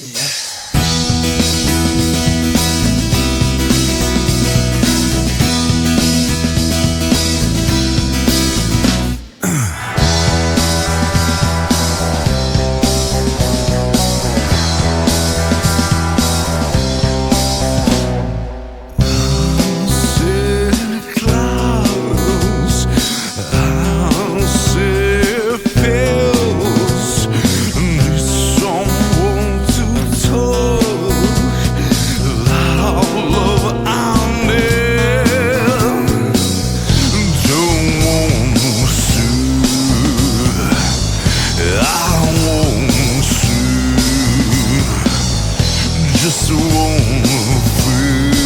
Yes. swoon free.